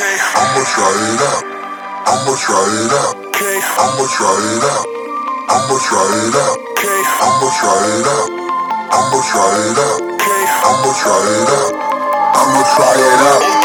I'ma try it out. I'ma try it out. I'ma try it out. I'ma try it out. I'ma try it out. I'ma try it out. I'ma try it out. I'ma try it out.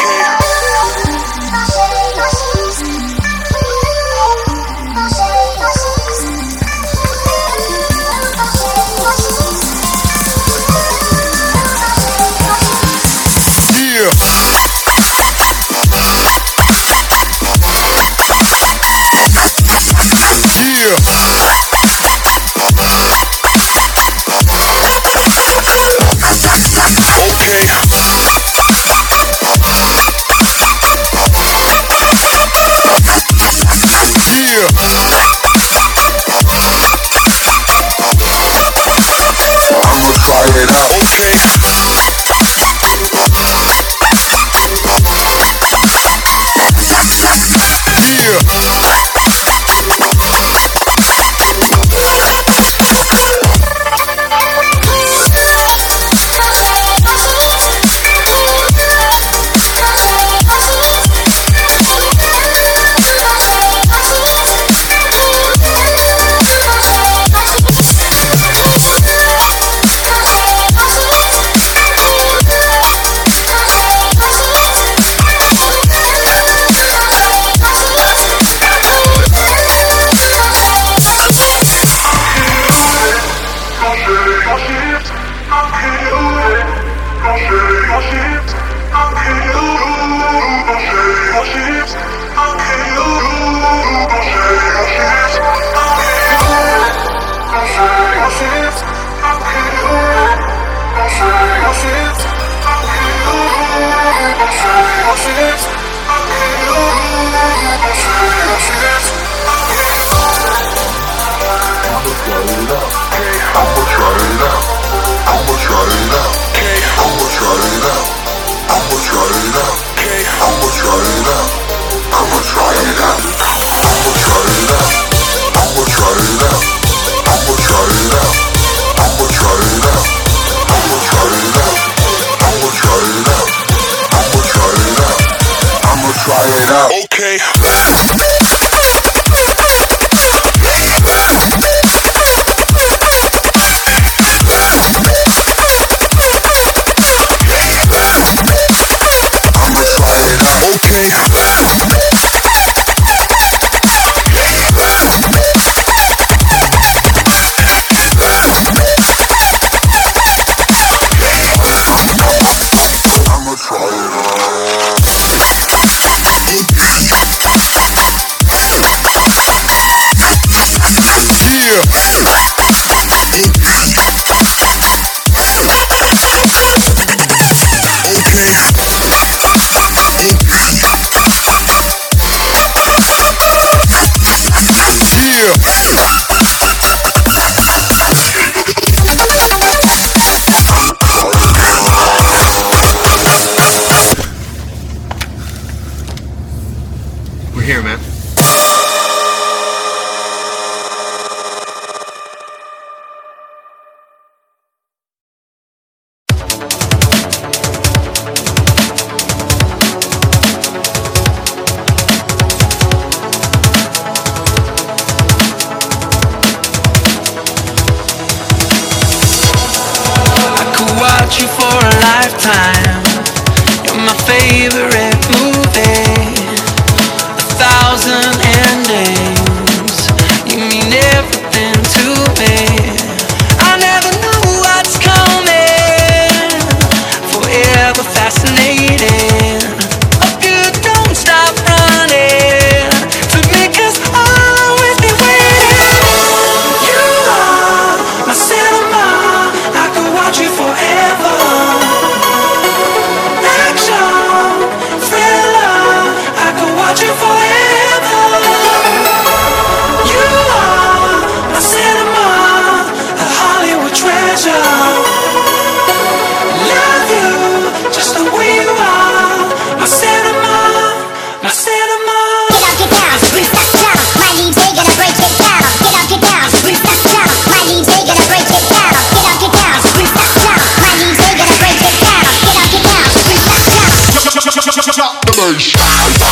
the.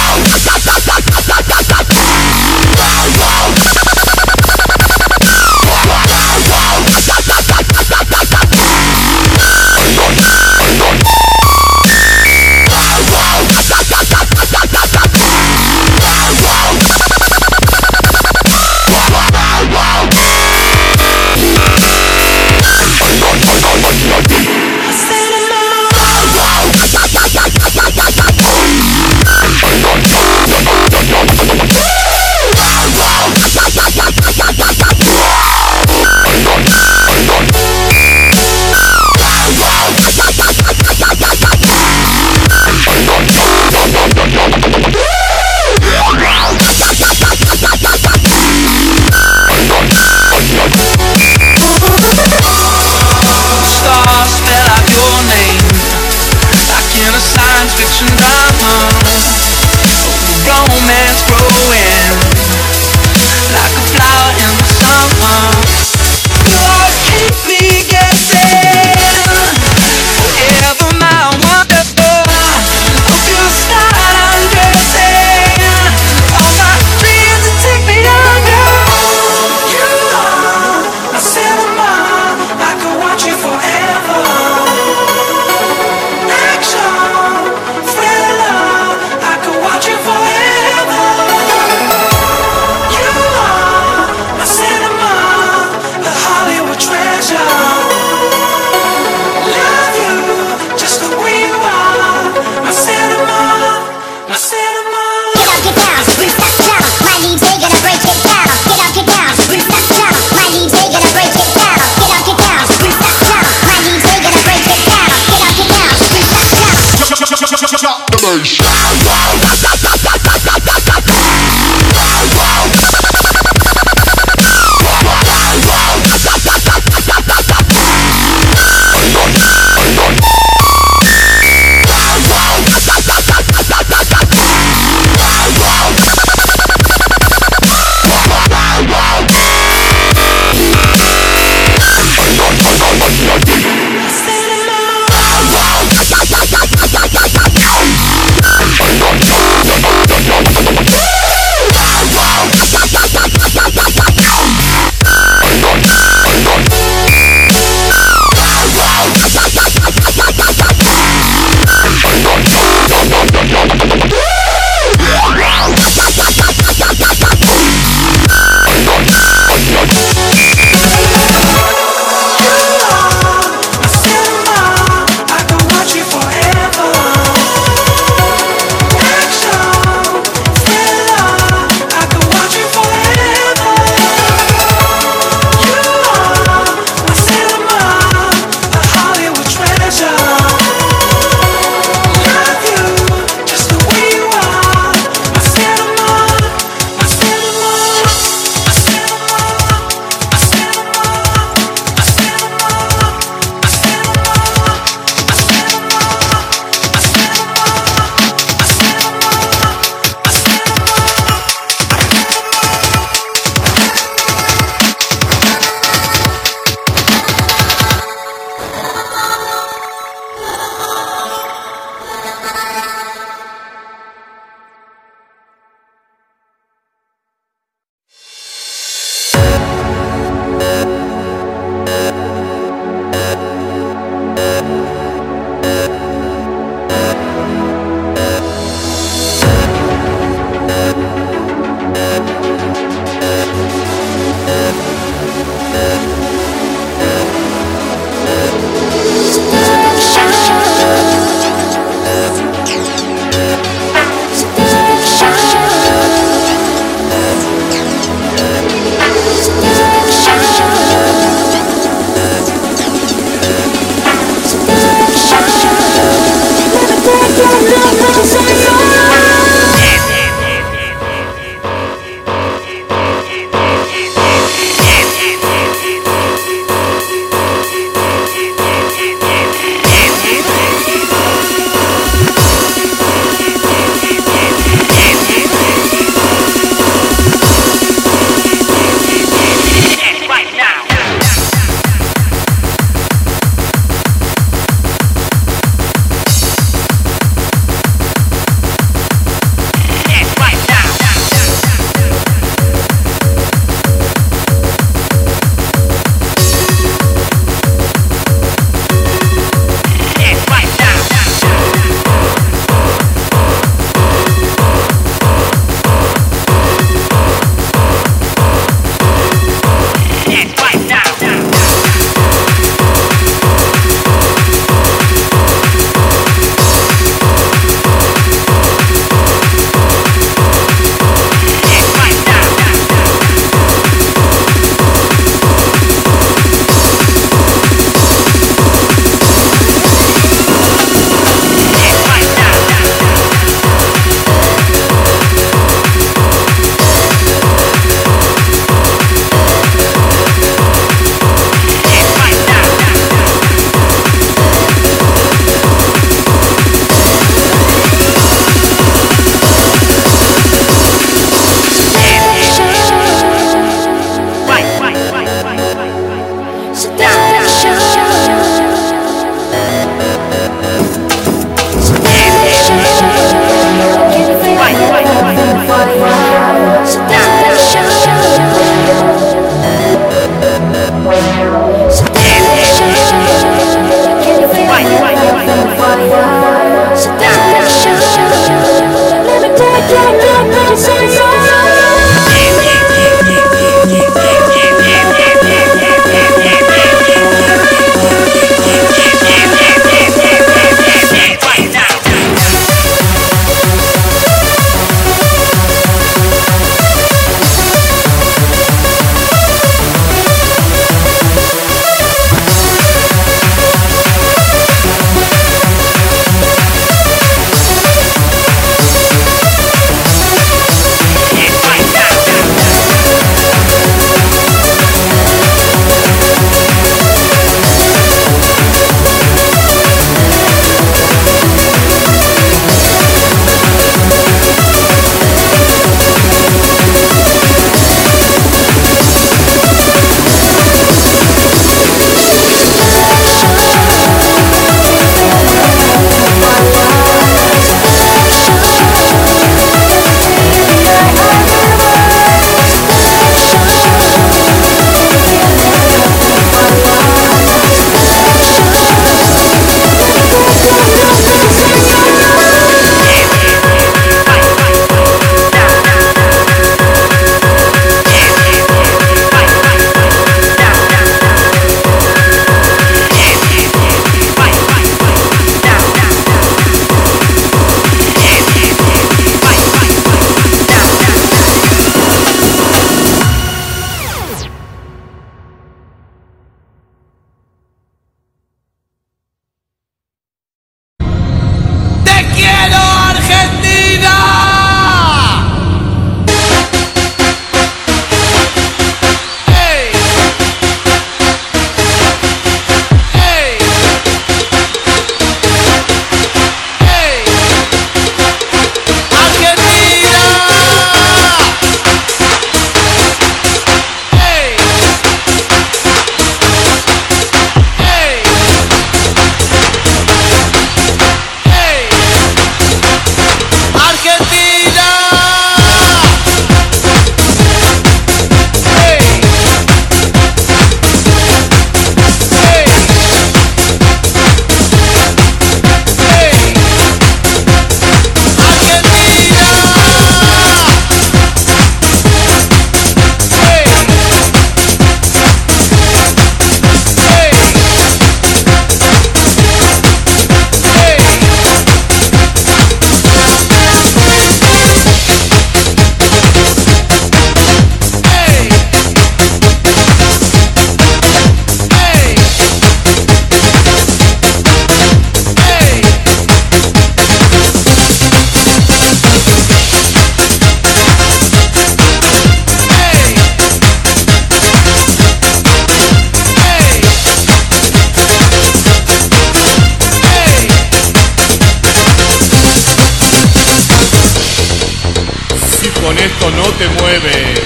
con esto no te mueves.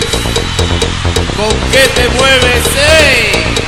¿Con qué te mueves, eh?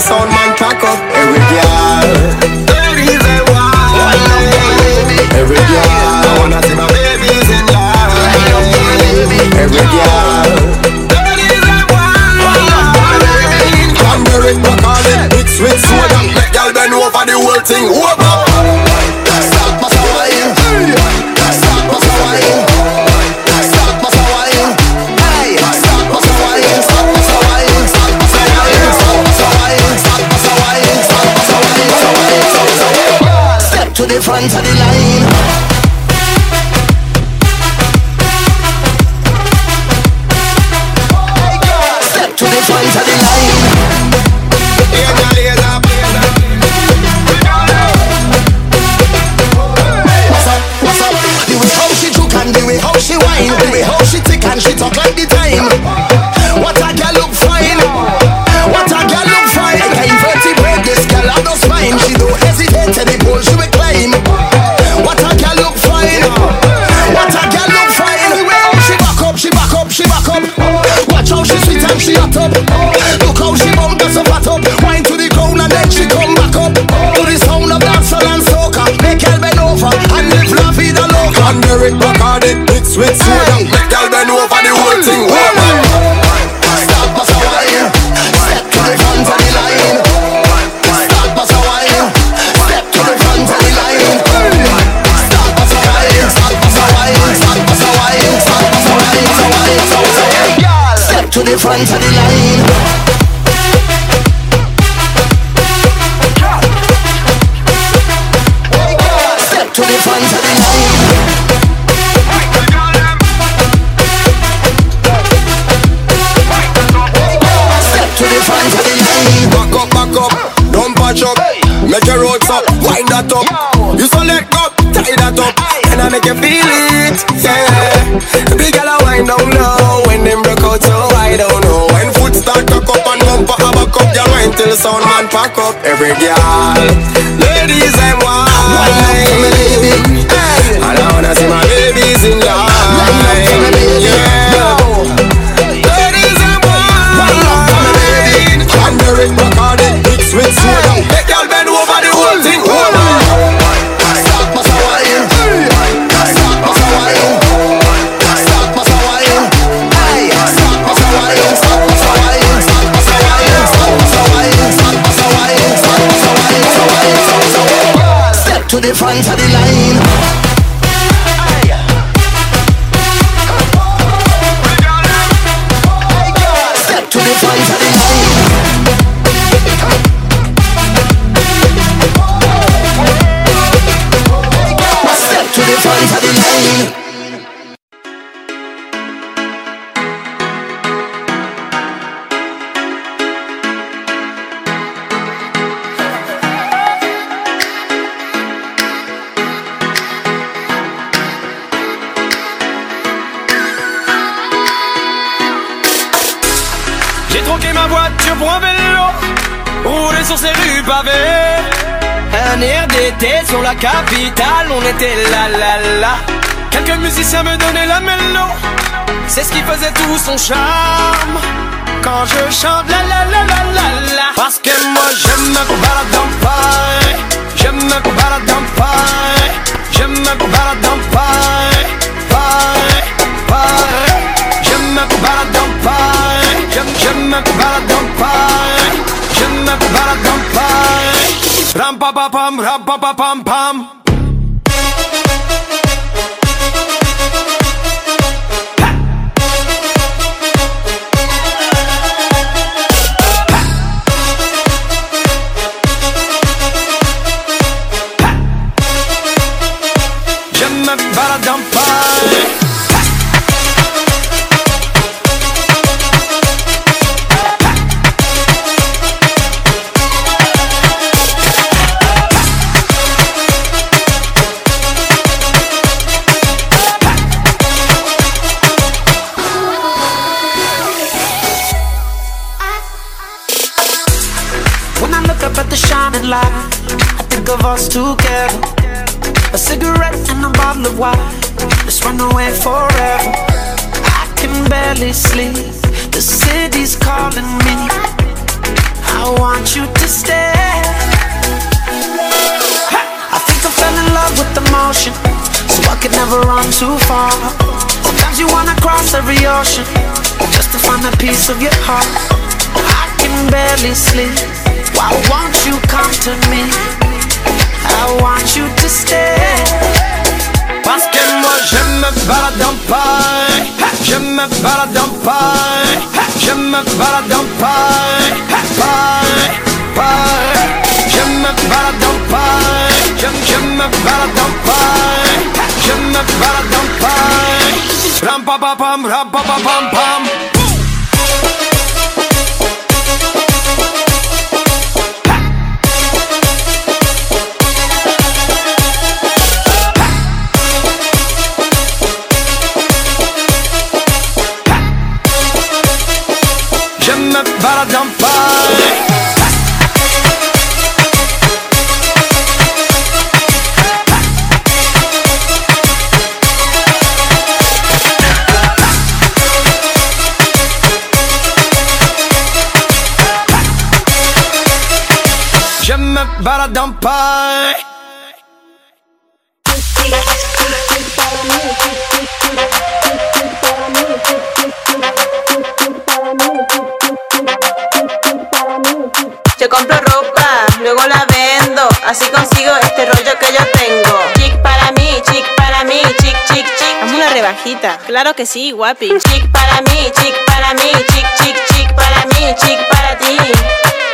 sound 青春。pour un vélo, rouler sur ces rues pavées. Un air d'été sur la capitale, on était là là là. Quelques musiciens me donnaient la mélo, c'est ce qui faisait tout son charme. Quand je chante la la la la la la, parce que moi je me balade dans Paris, je me balade dans Paris, je me balade dans Paris, Paris, Paris, je me balade dans Paris. J'aime, j'aime me balade dans le Ram pa pa pam, ram pa pa pam pam us together. A cigarette and a bottle of wine. Let's run away forever. I can barely sleep. The city's calling me. I want you to stay. I think I fell in love with emotion, so I could never run too far. Sometimes you wanna cross every ocean just to find a piece of your heart. I can barely sleep. Why won't you come to me? I want you to stay. Parce que moi je me balade en paille. Je me balade en paille. Je me balade en paille. Paille, paille. Je me balade en paille. Je, je me balade en paille. Je me balade en paille. Ram pa pa pam, ram pa pa pam pam Je me balade en paille así consigo este rollo que yo tengo. Chic para mí, chic para mí, chic, chic, chic. Hazme una rebajita, claro que sí, guapi. Chic para mí, chic para mí, chic, chic, chic para mí, chic para ti.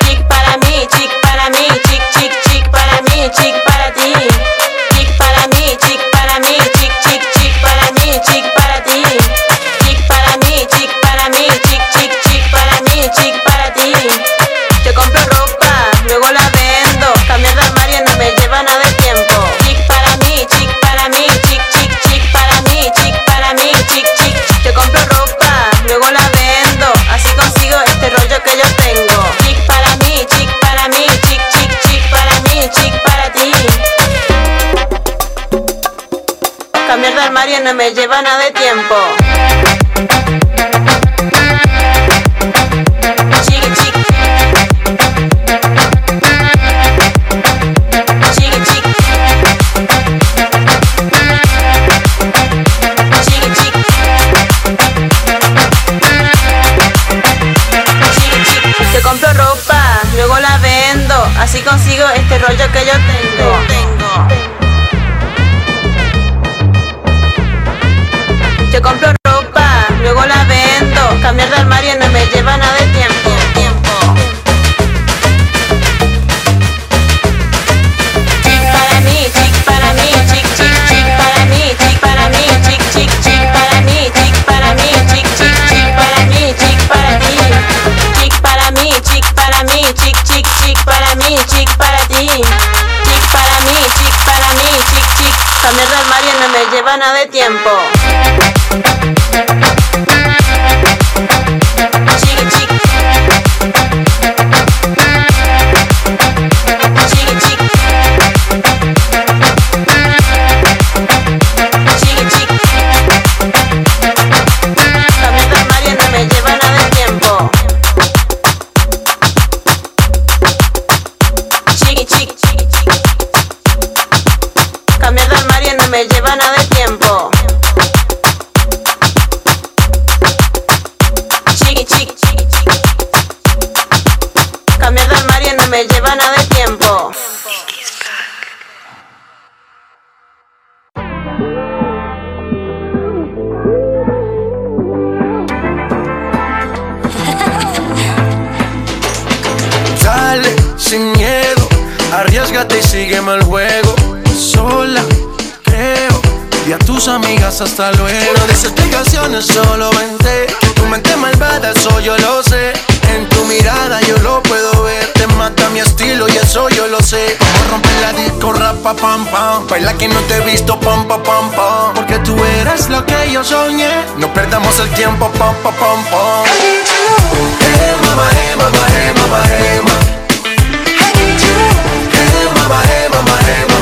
Chic para mí, chic para mí, chic, chic, chic para mí. Chic no me lleva nada de tiempo. Yo compro ropa, luego la vendo, así consigo este rollo que yo. Tengo. Chic. Cambiar de armario no me lleva nada de tiempo. Hasta luego. No des explicaciones, solo vente. Tu mente malvada, eso yo lo sé. En tu mirada yo lo puedo ver. Te mata mi estilo y eso yo lo sé. Como romper la disco, rapa, pam, pam. Baila que no te he visto, pam, pam, pam, pam. Porque tú eres lo que yo soñé. No perdamos el tiempo, pam, pam, pam, pam. Hey, mama, hey, mama, hey, mama, hey, mama. Hey, mama, hey, mama,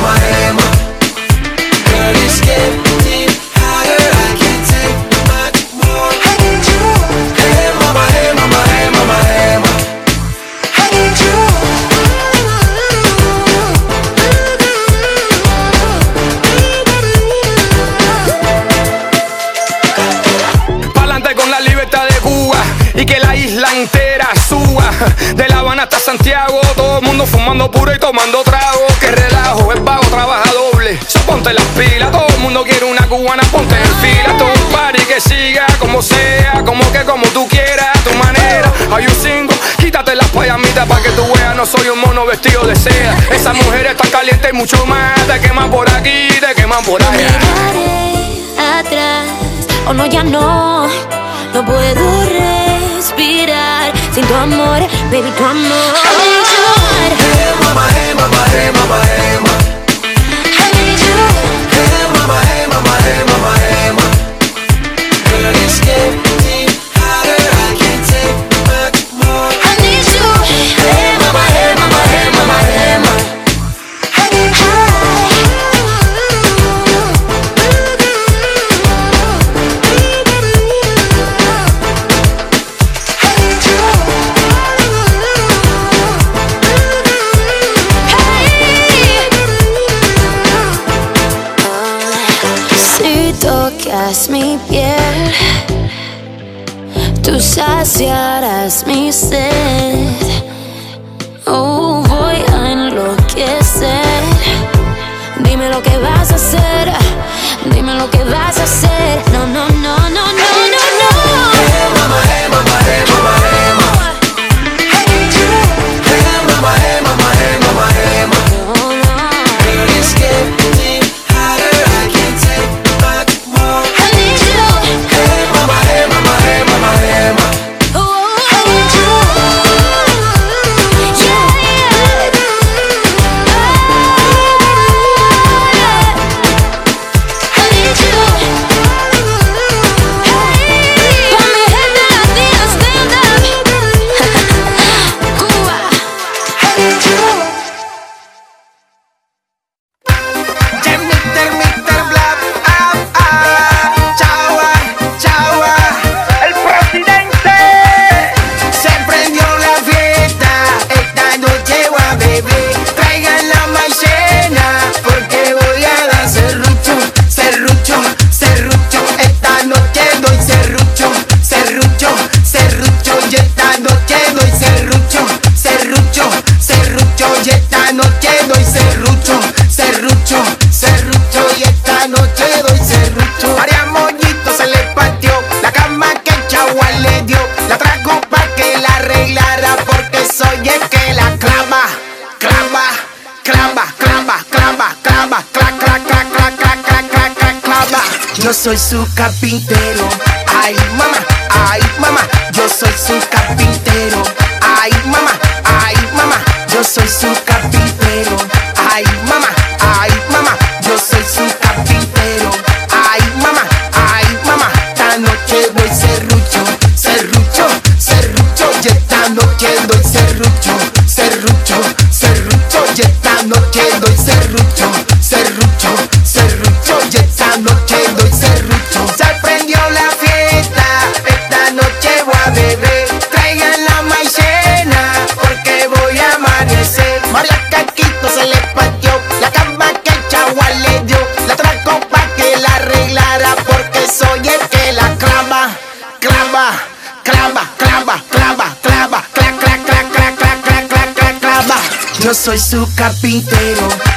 soy un mono vestido de seda. Esa mujer está caliente y mucho más. Te queman por aquí, te queman por allá. Miraré atrás, o oh no, ya no. No puedo respirar sin tu amor, baby, tu amor. I saciarás mi sed. Oh, voy a enloquecer. Dime lo que vas a hacer. Dime lo que vas a hacer. su carpintero. Ay, mamá, ay, mamá, yo soy su carpintero. soy su carpintero.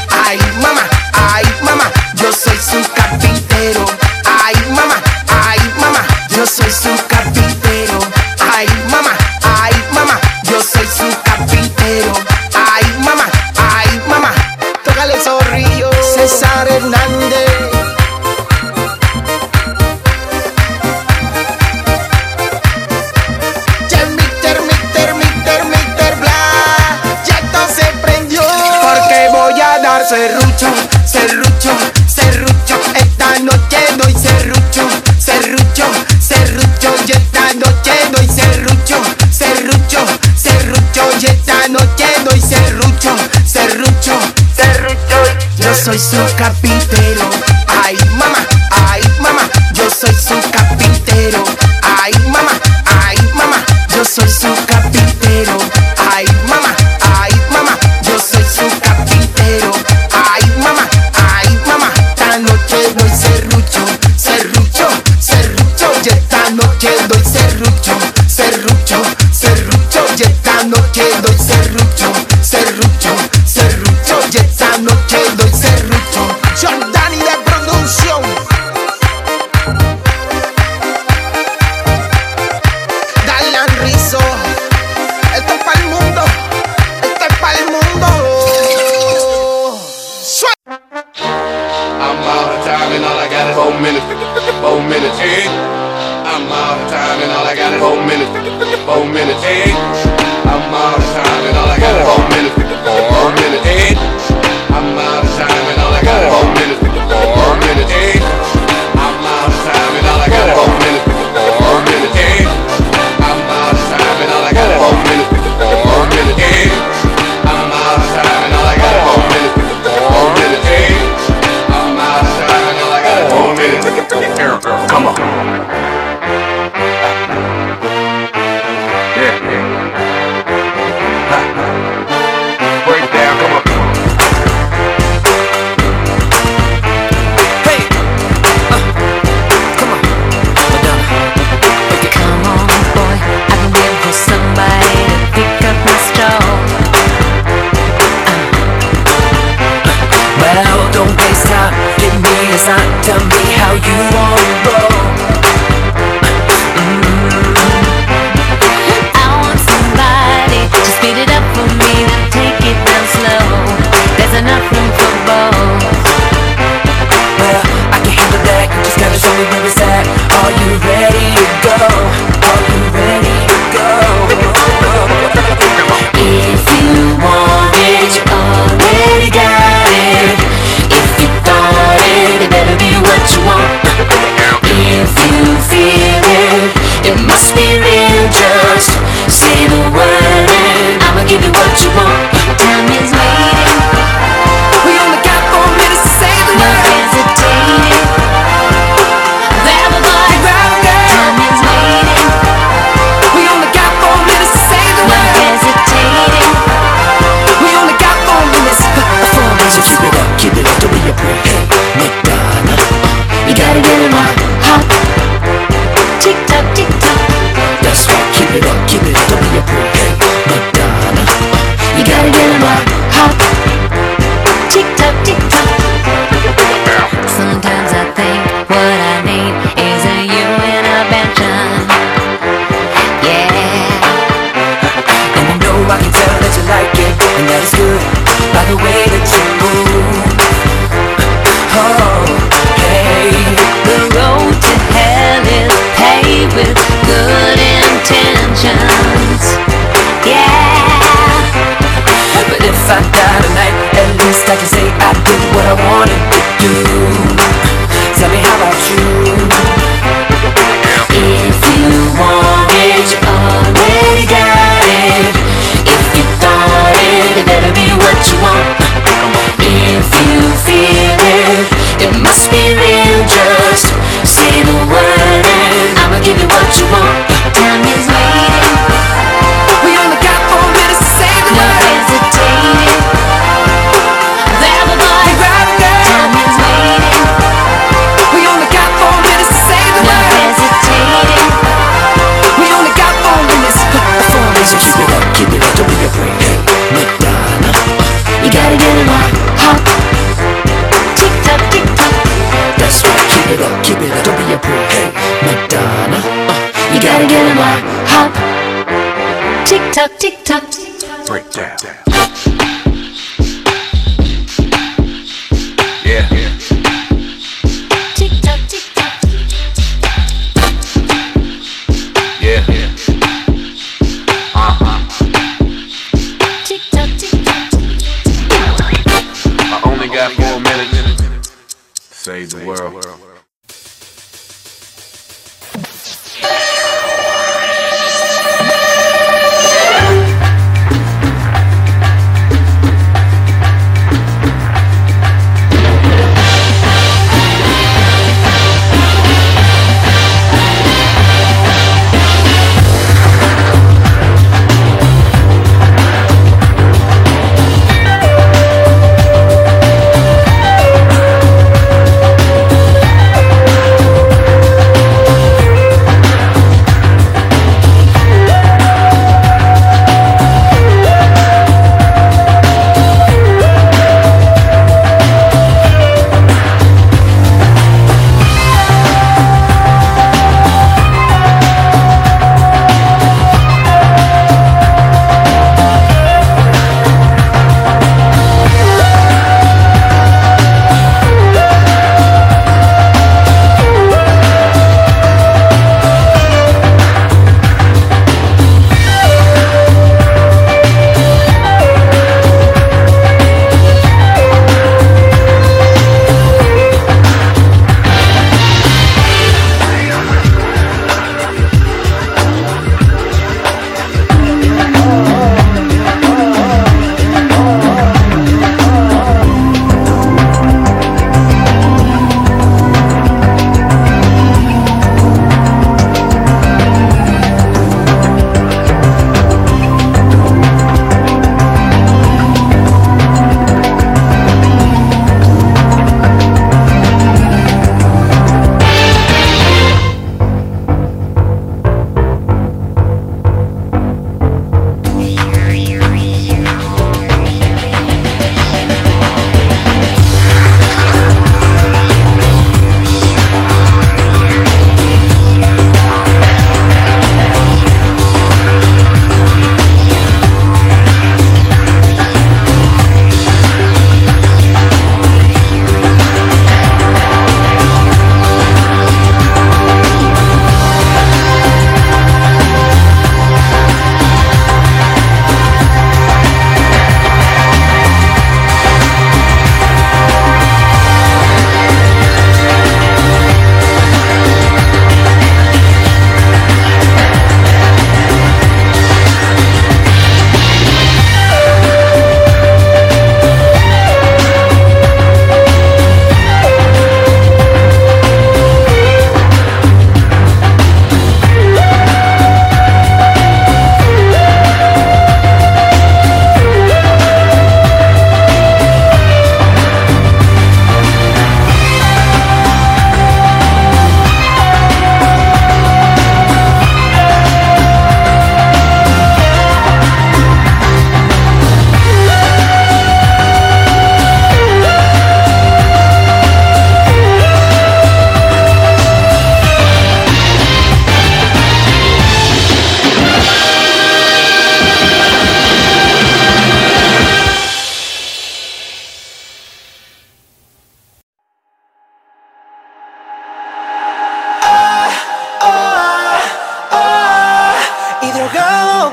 you want.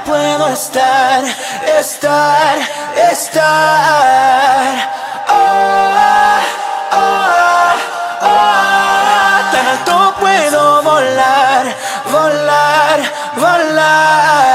Puedo estar, estar, estar. Oh, oh, oh, tan alto puedo volar, volar, volar.